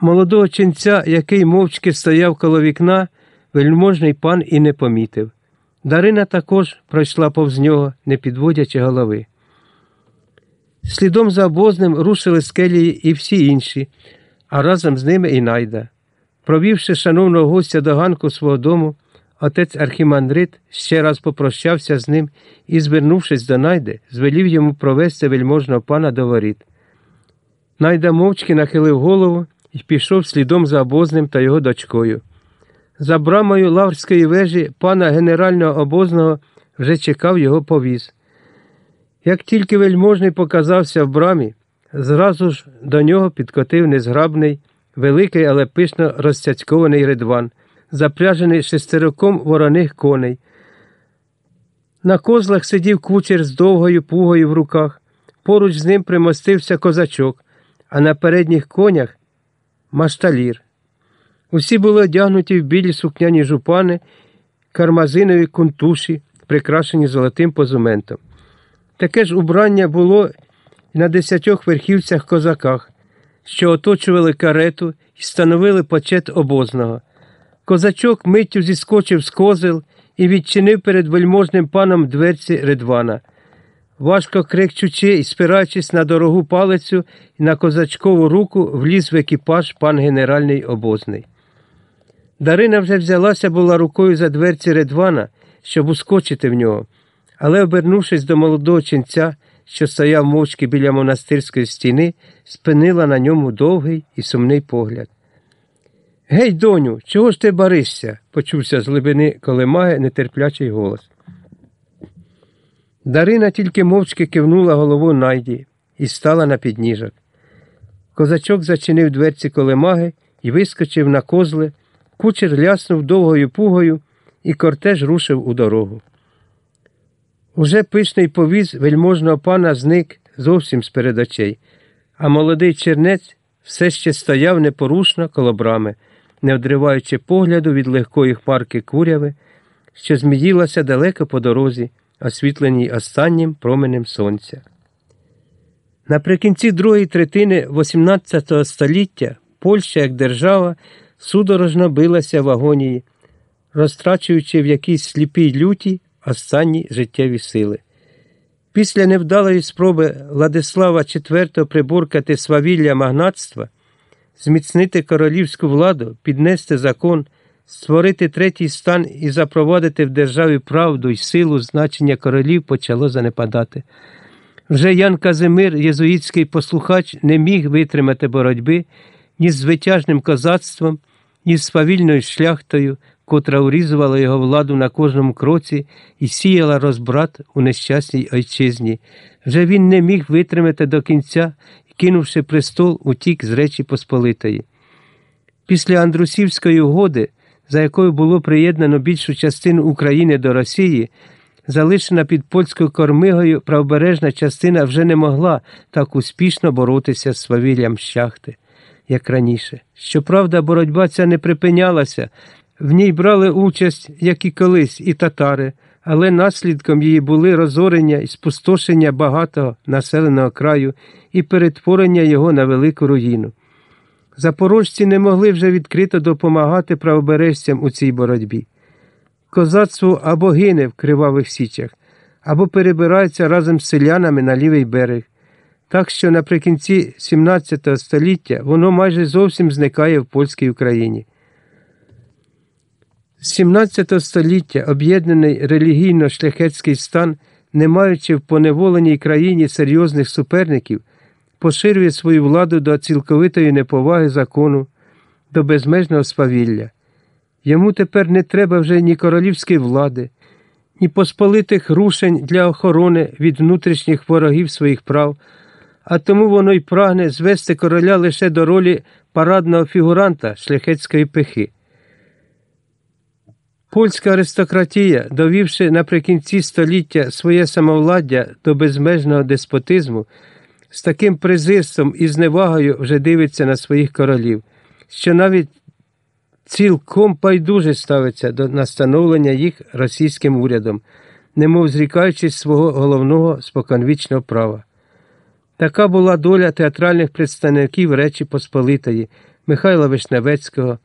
Молодого ченця, який мовчки стояв коло вікна, вельможний пан і не помітив. Дарина також пройшла повз нього, не підводячи голови. Слідом за обозним рушили з келії і всі інші, а разом з ними і найда. Провівши шановного гостя до ганку свого дому, отець Архімандрит ще раз попрощався з ним і, звернувшись до найди, звелів йому провести вельможного пана до воріт. Найда мовчки нахилив голову і пішов слідом за обозним та його дочкою. За брамою лаврської вежі пана генерального обозного вже чекав його повіз. Як тільки вельможний показався в брамі, зразу ж до нього підкотив незграбний, великий, але пишно розцяцькований ридван, запряжений шестероком вороних коней. На козлах сидів кучер з довгою пугою в руках, поруч з ним примостився козачок, а на передніх конях машталір. Усі були одягнуті в білі сукняні жупани, кармазинові кунтуші, прикрашені золотим позументом. Таке ж убрання було на десятьох верхівцях козаках, що оточували карету і становили почет обозного. Козачок миттю зіскочив з козел і відчинив перед вельможним паном дверці ридвана. Важко крикчучи і спираючись на дорогу палицю і на козачкову руку, вліз в екіпаж пан генеральний обозний. Дарина вже взялася була рукою за дверці Редвана, щоб ускочити в нього, але, обернувшись до молодого ченця, що стояв мовчки біля монастирської стіни, спинила на ньому довгий і сумний погляд. Гей, доню, чого ж ти баришся? почувся з глибини колемаги нетерплячий голос. Дарина тільки мовчки кивнула голову найді і стала на підніжок. Козачок зачинив дверці колемаги і вискочив на козли, кучер ляснув довгою пугою, і кортеж рушив у дорогу. Уже пишний повіз вельможного пана зник зовсім з перед очей, а молодий чернець все ще стояв непорушно коло брами, не одриваючи погляду від легкої хмарки куряви, що зміїлася далеко по дорозі, освітленій останнім променем сонця. Наприкінці другої третини XVIII століття Польща як держава судорожно билася в агонії, розтрачуючи в якійсь сліпій люті останні життєві сили. Після невдалої спроби Владислава IV приборкати свавілля магнатства, зміцнити королівську владу, піднести закон, створити третій стан і запровадити в державі правду й силу значення королів почало занепадати. Вже Ян Казимир, єзуїтський послухач, не міг витримати боротьби ні з звитяжним козацтвом, ні з свавільною шляхтою, котра урізувала його владу на кожному кроці і сіяла розбрат у нещасній ойчизні. Вже він не міг витримати до кінця кинувши престол, утік з Речі Посполитої. Після Андрусівської угоди, за якою було приєднано більшу частину України до Росії, залишена під польською кормигою правобережна частина вже не могла так успішно боротися з свавіллям шляхти, як раніше. Щоправда, боротьба ця не припинялася, в ній брали участь, як і колись, і татари, але наслідком її були розорення і спустошення багатого населеного краю і перетворення його на велику руїну. Запорожці не могли вже відкрито допомагати правобережцям у цій боротьбі. Козацтво або гине в кривавих січах, або перебирається разом з селянами на лівий берег. Так що наприкінці 17 століття воно майже зовсім зникає в польській Україні. З 17 століття об'єднаний релігійно-шляхетський стан, не маючи в поневоленій країні серйозних суперників, поширює свою владу до цілковитої неповаги закону, до безмежного свавілля. Йому тепер не треба вже ні королівської влади, ні посполитих рушень для охорони від внутрішніх ворогів своїх прав, а тому воно й прагне звести короля лише до ролі парадного фігуранта шляхетської пихи. Польська аристократія, довівши наприкінці століття своє самовладдя до безмежного деспотизму, з таким презирством і зневагою вже дивиться на своїх королів, що навіть цілком байдуже ставиться до настановлення їх російським урядом, немов зрікаючись свого головного споконвічного права. Така була доля театральних представників Речі Посполитої, Михайла Вишневецького,